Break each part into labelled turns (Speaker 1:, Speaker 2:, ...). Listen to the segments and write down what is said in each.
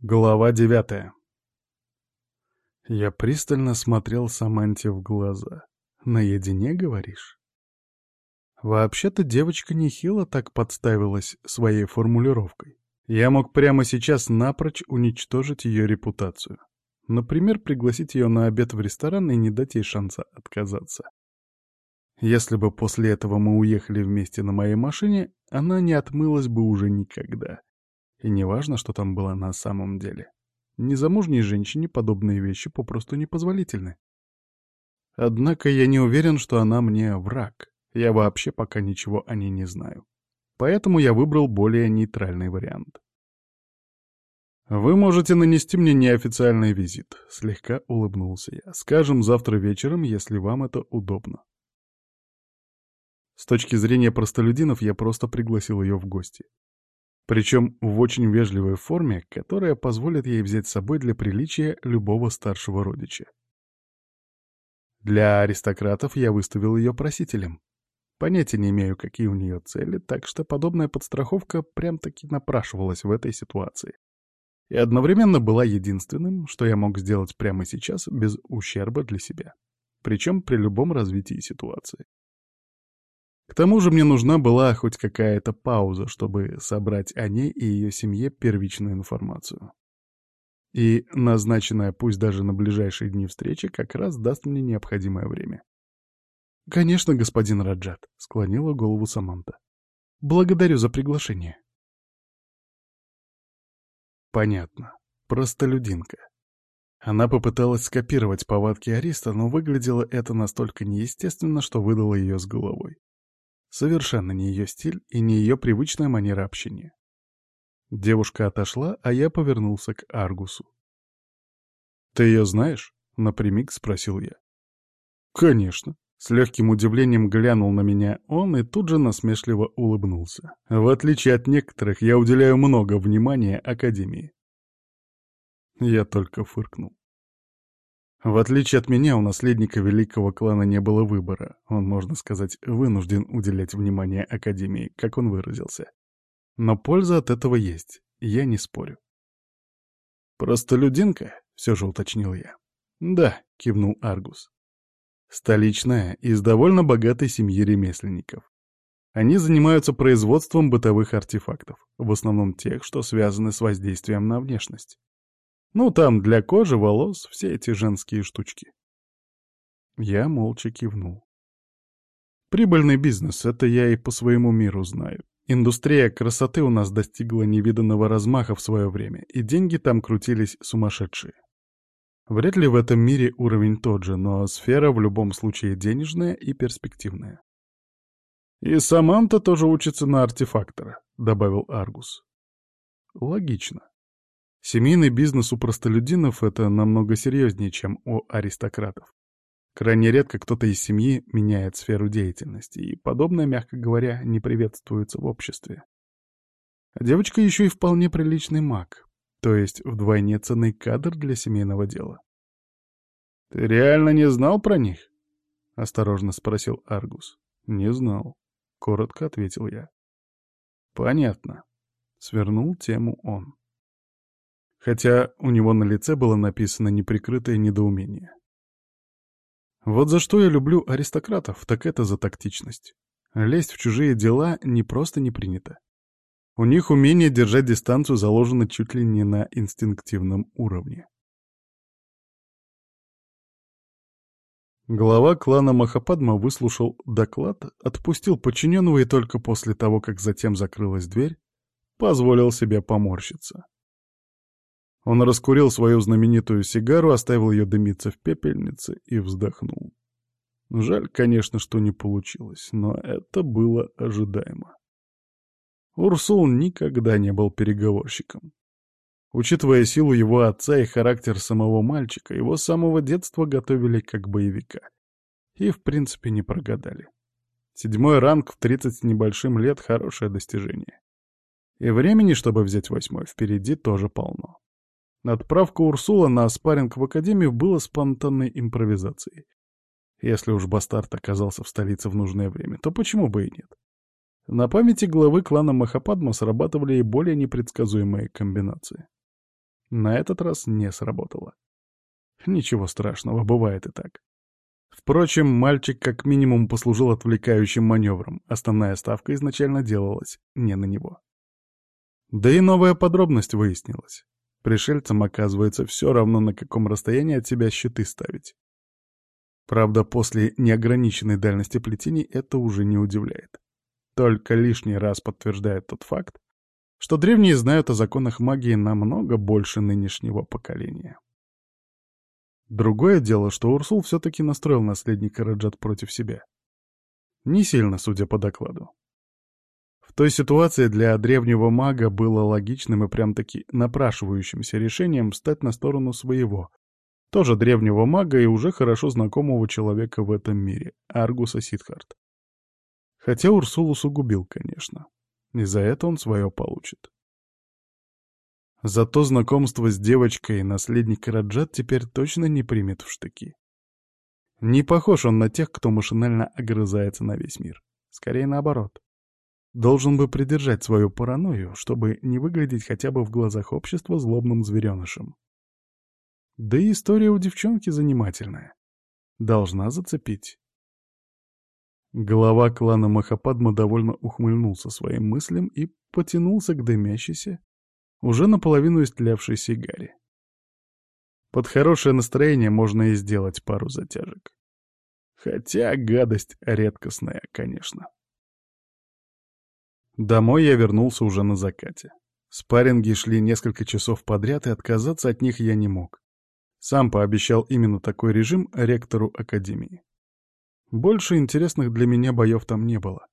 Speaker 1: Глава девятая. Я пристально смотрел Саманте в глаза. «Наедине, говоришь?» Вообще-то девочка нехило так подставилась своей формулировкой. Я мог прямо сейчас напрочь уничтожить ее репутацию. Например, пригласить ее на обед в ресторан и не дать ей шанса отказаться. Если бы после этого мы уехали вместе на моей машине, она не отмылась бы уже никогда. И неважно, что там было на самом деле. Незамужней женщине подобные вещи попросту непозволительны. Однако я не уверен, что она мне враг. Я вообще пока ничего о ней не знаю. Поэтому я выбрал более нейтральный вариант. «Вы можете нанести мне неофициальный визит», — слегка улыбнулся я. «Скажем, завтра вечером, если вам это удобно». С точки зрения простолюдинов я просто пригласил ее в гости. Причем в очень вежливой форме, которая позволит ей взять с собой для приличия любого старшего родича. Для аристократов я выставил ее просителем. Понятия не имею, какие у нее цели, так что подобная подстраховка прям-таки напрашивалась в этой ситуации. И одновременно была единственным, что я мог сделать прямо сейчас без ущерба для себя. Причем при любом развитии ситуации. К тому же мне нужна была хоть какая-то пауза, чтобы собрать о ней и ее семье первичную информацию. И назначенная, пусть даже на ближайшие дни встречи, как раз даст мне необходимое время. «Конечно, господин Раджат», — склонила голову Саманта. «Благодарю за приглашение». Понятно. Простолюдинка. Она попыталась скопировать повадки Ариста, но выглядело это настолько неестественно, что выдало ее с головой. Совершенно не ее стиль и не ее привычная манера общения. Девушка отошла, а я повернулся к Аргусу. «Ты ее знаешь?» — напрямик спросил я. «Конечно». С легким удивлением глянул на меня он и тут же насмешливо улыбнулся. «В отличие от некоторых, я уделяю много внимания Академии». Я только фыркнул. В отличие от меня, у наследника великого клана не было выбора. Он, можно сказать, вынужден уделять внимание Академии, как он выразился. Но польза от этого есть, я не спорю. «Простолюдинка?» — все же уточнил я. «Да», — кивнул Аргус. «Столичная, из довольно богатой семьи ремесленников. Они занимаются производством бытовых артефактов, в основном тех, что связаны с воздействием на внешность. Ну, там для кожи, волос, все эти женские штучки. Я молча кивнул. Прибыльный бизнес, это я и по своему миру знаю. Индустрия красоты у нас достигла невиданного размаха в свое время, и деньги там крутились сумасшедшие. Вряд ли в этом мире уровень тот же, но сфера в любом случае денежная и перспективная. «И Саманта тоже учится на артефактора», — добавил Аргус. «Логично. Семейный бизнес у простолюдинов — это намного серьезнее, чем у аристократов. Крайне редко кто-то из семьи меняет сферу деятельности, и подобное, мягко говоря, не приветствуется в обществе. Девочка еще и вполне приличный маг, то есть вдвойне ценный кадр для семейного дела. «Ты реально не знал про них?» — осторожно спросил Аргус. «Не знал», — коротко ответил я. «Понятно», — свернул тему он хотя у него на лице было написано неприкрытое недоумение. Вот за что я люблю аристократов, так это за тактичность. Лезть в чужие дела не просто не принято. У них умение держать дистанцию заложено чуть ли не на инстинктивном уровне. Глава клана Махападма выслушал доклад, отпустил подчиненного и только после того, как затем закрылась дверь, позволил себе поморщиться. Он раскурил свою знаменитую сигару, оставил ее дымиться в пепельнице и вздохнул. Жаль, конечно, что не получилось, но это было ожидаемо. Урсул никогда не был переговорщиком. Учитывая силу его отца и характер самого мальчика, его с самого детства готовили как боевика. И, в принципе, не прогадали. Седьмой ранг в тридцать с небольшим лет — хорошее достижение. И времени, чтобы взять восьмой, впереди тоже полно. Отправка Урсула на спарринг в Академию была спонтанной импровизацией. Если уж бастард оказался в столице в нужное время, то почему бы и нет? На памяти главы клана Махападма срабатывали и более непредсказуемые комбинации. На этот раз не сработало. Ничего страшного, бывает и так. Впрочем, мальчик как минимум послужил отвлекающим маневром, основная ставка изначально делалась не на него. Да и новая подробность выяснилась. Пришельцам, оказывается, все равно, на каком расстоянии от себя щиты ставить. Правда, после неограниченной дальности плетений это уже не удивляет. Только лишний раз подтверждает тот факт, что древние знают о законах магии намного больше нынешнего поколения. Другое дело, что Урсул все-таки настроил наследника Раджат против себя. Не сильно, судя по докладу. Той ситуации для древнего мага было логичным и прям-таки напрашивающимся решением встать на сторону своего, тоже древнего мага и уже хорошо знакомого человека в этом мире, Аргуса Сидхарт. Хотя Урсул усугубил, конечно. И за это он свое получит. Зато знакомство с девочкой наследник Раджат теперь точно не примет в штыки. Не похож он на тех, кто машинально огрызается на весь мир. Скорее наоборот. Должен бы придержать свою паранойю, чтобы не выглядеть хотя бы в глазах общества злобным зверенышем. Да и история у девчонки занимательная. Должна зацепить. Глава клана Махападма довольно ухмыльнулся своим мыслям и потянулся к дымящейся, уже наполовину истлевшей сигаре. Под хорошее настроение можно и сделать пару затяжек. Хотя гадость редкостная, конечно. Домой я вернулся уже на закате. Спарринги шли несколько часов подряд, и отказаться от них я не мог. Сам пообещал именно такой режим ректору Академии. Больше интересных для меня боев там не было.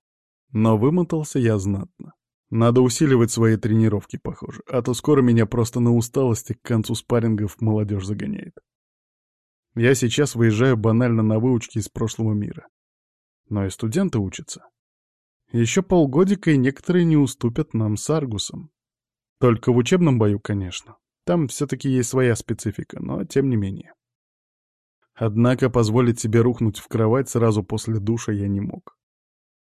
Speaker 1: Но вымотался я знатно. Надо усиливать свои тренировки, похоже, а то скоро меня просто на усталости к концу спаррингов молодежь загоняет. Я сейчас выезжаю банально на выучки из прошлого мира. Но и студенты учатся. Еще полгодика, и некоторые не уступят нам с Аргусом. Только в учебном бою, конечно. Там все-таки есть своя специфика, но тем не менее. Однако позволить себе рухнуть в кровать сразу после душа я не мог.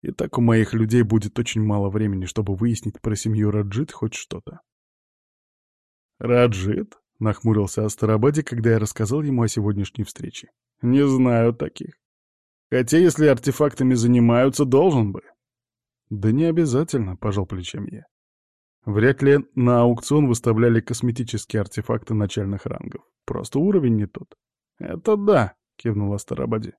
Speaker 1: И так у моих людей будет очень мало времени, чтобы выяснить про семью Раджит хоть что-то. «Раджит?» — нахмурился Астарабаде, когда я рассказал ему о сегодняшней встрече. «Не знаю таких. Хотя, если артефактами занимаются, должен бы». «Да не обязательно», — пожал плечами я. Вряд ли на аукцион выставляли косметические артефакты начальных рангов. Просто уровень не тот. «Это да», — кивнул Астарабаде.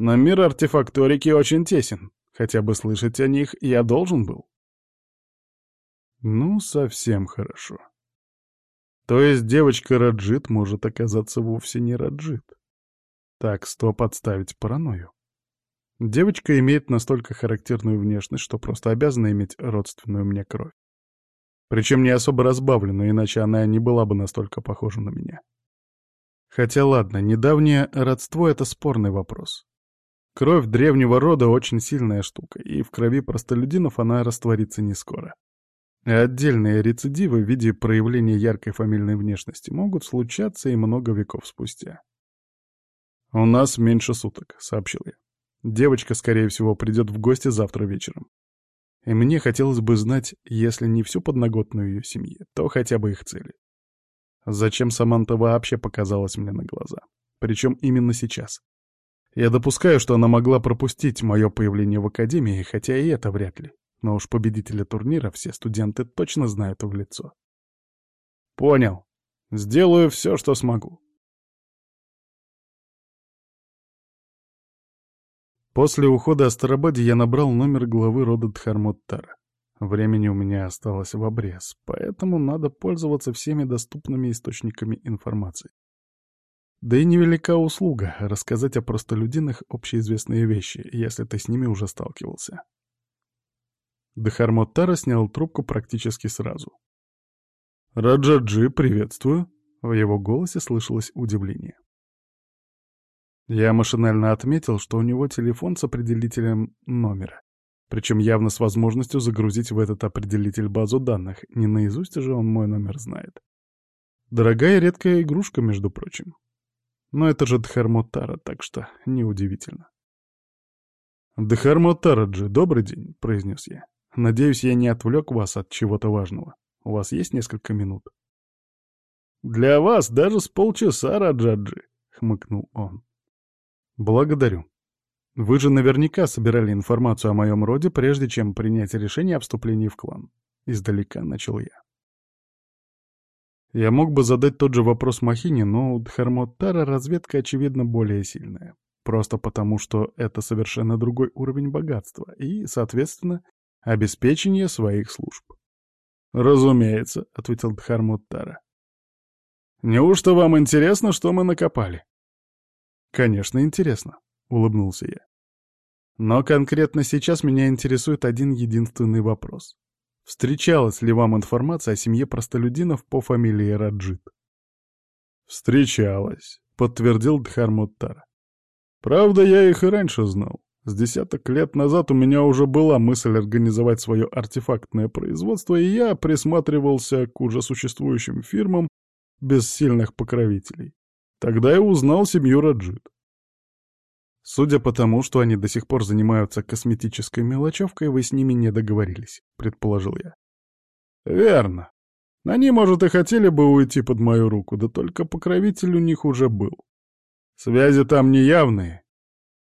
Speaker 1: Но мир артефакторики очень тесен. Хотя бы слышать о них я должен был. Ну, совсем хорошо. То есть девочка Раджит может оказаться вовсе не Раджит. Так, стоп, отставить паранойю. Девочка имеет настолько характерную внешность, что просто обязана иметь родственную мне кровь. Причем не особо разбавленную, иначе она не была бы настолько похожа на меня. Хотя ладно, недавнее родство — это спорный вопрос. Кровь древнего рода очень сильная штука, и в крови простолюдинов она растворится не скоро. А отдельные рецидивы в виде проявления яркой фамильной внешности могут случаться и много веков спустя. «У нас меньше суток», — сообщил я. «Девочка, скорее всего, придет в гости завтра вечером. И мне хотелось бы знать, если не всю подноготную ее семьи, то хотя бы их цели. Зачем Саманта вообще показалась мне на глаза? Причем именно сейчас. Я допускаю, что она могла пропустить мое появление в Академии, хотя и это вряд ли. Но уж победителя турнира все студенты точно знают в лицо. Понял. Сделаю все, что смогу. После ухода Астарабаде я набрал номер главы рода Дхармуттара. Времени у меня осталось в обрез, поэтому надо пользоваться всеми доступными источниками информации. Да и невелика услуга — рассказать о простолюдинах общеизвестные вещи, если ты с ними уже сталкивался. Дахармоттара снял трубку практически сразу. «Раджаджи, приветствую!» В его голосе слышалось удивление. Я машинально отметил, что у него телефон с определителем номера, причем явно с возможностью загрузить в этот определитель базу данных, не наизусть же он мой номер знает. Дорогая редкая игрушка, между прочим. Но это же Дхармотара, так что неудивительно. «Дхармотараджи, добрый день», — произнес я. «Надеюсь, я не отвлек вас от чего-то важного. У вас есть несколько минут?» Для вас даже с полчаса, Раджаджи, — хмыкнул он. Благодарю. Вы же наверняка собирали информацию о моем роде, прежде чем принять решение о вступлении в клан. Издалека начал я. Я мог бы задать тот же вопрос Махине, но у Дхармоттара разведка, очевидно, более сильная. Просто потому, что это совершенно другой уровень богатства и, соответственно, обеспечение своих служб. «Разумеется», — ответил Дхармоттара. «Неужто вам интересно, что мы накопали?» «Конечно, интересно», — улыбнулся я. «Но конкретно сейчас меня интересует один единственный вопрос. Встречалась ли вам информация о семье простолюдинов по фамилии Раджит?» «Встречалась», — подтвердил Дхармуттар. «Правда, я их и раньше знал. С десяток лет назад у меня уже была мысль организовать свое артефактное производство, и я присматривался к уже существующим фирмам без сильных покровителей. Тогда я узнал семью Раджит. Судя по тому, что они до сих пор занимаются косметической мелочевкой, вы с ними не договорились, предположил я. Верно. Они, может, и хотели бы уйти под мою руку, да только покровитель у них уже был. Связи там неявные,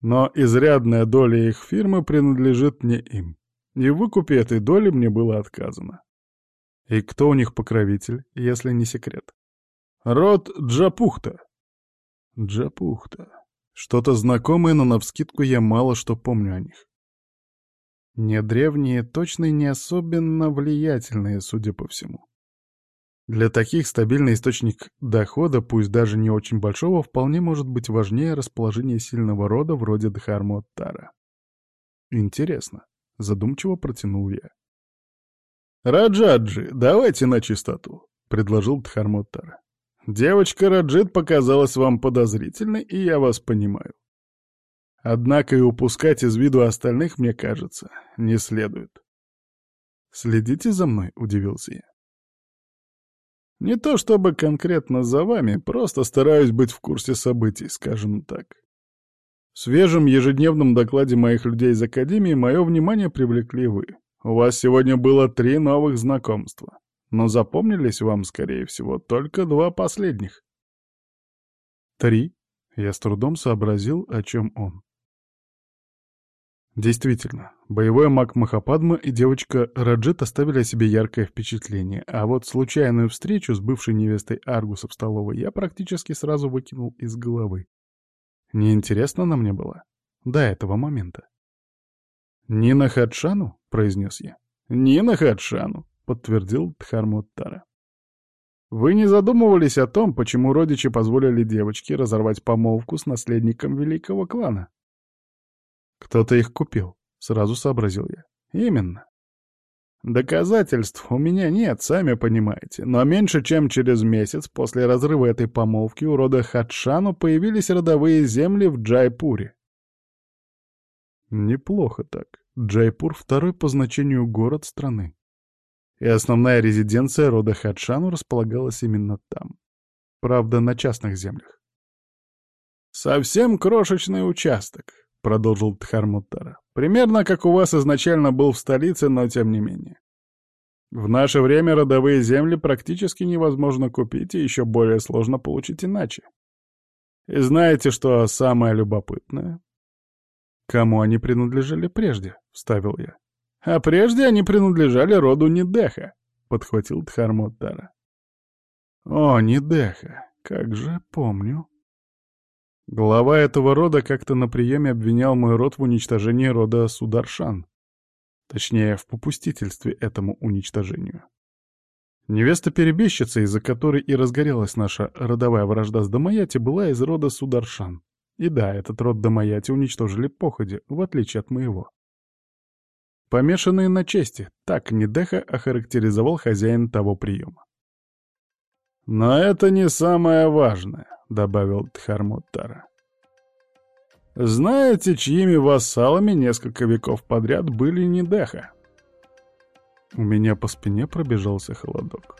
Speaker 1: но изрядная доля их фирмы принадлежит не им. И в выкупе этой доли мне было отказано. И кто у них покровитель, если не секрет? Род Джапухта. Джапухта. Что-то знакомое, но навскидку я мало что помню о них. Не древние, точно не особенно влиятельные, судя по всему. Для таких стабильный источник дохода, пусть даже не очень большого, вполне может быть важнее расположения сильного рода вроде Дхармоттара. Интересно, задумчиво протянул я. «Раджаджи, давайте на чистоту», — предложил Дхармоттара. «Девочка Раджит показалась вам подозрительной, и я вас понимаю. Однако и упускать из виду остальных, мне кажется, не следует». «Следите за мной», — удивился я. Не то чтобы конкретно за вами, просто стараюсь быть в курсе событий, скажем так. В свежем ежедневном докладе моих людей из Академии мое внимание привлекли вы. У вас сегодня было три новых знакомства, но запомнились вам, скорее всего, только два последних. Три? Я с трудом сообразил, о чем он. Действительно, боевой маг Махападма и девочка Раджит оставили о себе яркое впечатление, а вот случайную встречу с бывшей невестой Аргуса в столовой я практически сразу выкинул из головы. Неинтересно она мне была. До этого момента. «Нина Хадшану?» — произнес я. «Нина Хадшану», — подтвердил Дхармуттара. «Вы не задумывались о том, почему родичи позволили девочке разорвать помолвку с наследником великого клана?» Кто-то их купил, сразу сообразил я. Именно. Доказательств у меня нет, сами понимаете, но меньше чем через месяц после разрыва этой помолвки у рода Хадшану появились родовые земли в Джайпуре. Неплохо так. Джайпур — второй по значению город страны. И основная резиденция рода Хадшану располагалась именно там. Правда, на частных землях. Совсем крошечный участок, — продолжил Тхармуттара. «Примерно как у вас изначально был в столице, но тем не менее. В наше время родовые земли практически невозможно купить, и еще более сложно получить иначе. И знаете, что самое любопытное? Кому они принадлежали прежде, — вставил я. А прежде они принадлежали роду Нидеха, — подхватил Тхармуттара. О, Нидеха, как же помню. Глава этого рода как-то на приеме обвинял мой род в уничтожении рода Сударшан. Точнее, в попустительстве этому уничтожению. Невеста-перебежчица, из-за которой и разгорелась наша родовая вражда с Дамаяти, была из рода Сударшан. И да, этот род Дамаяти уничтожили походе, в отличие от моего. Помешанные на чести, так Недеха охарактеризовал хозяин того приема. Но это не самое важное добавил Тхармуттара. Знаете, чьими вассалами несколько веков подряд были Недеха? У меня по спине пробежался холодок.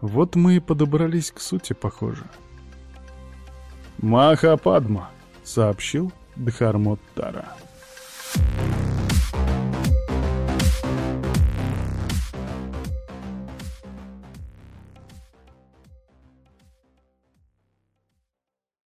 Speaker 1: Вот мы и подобрались к сути, похоже. «Махападма», — сообщил Дхармуттара.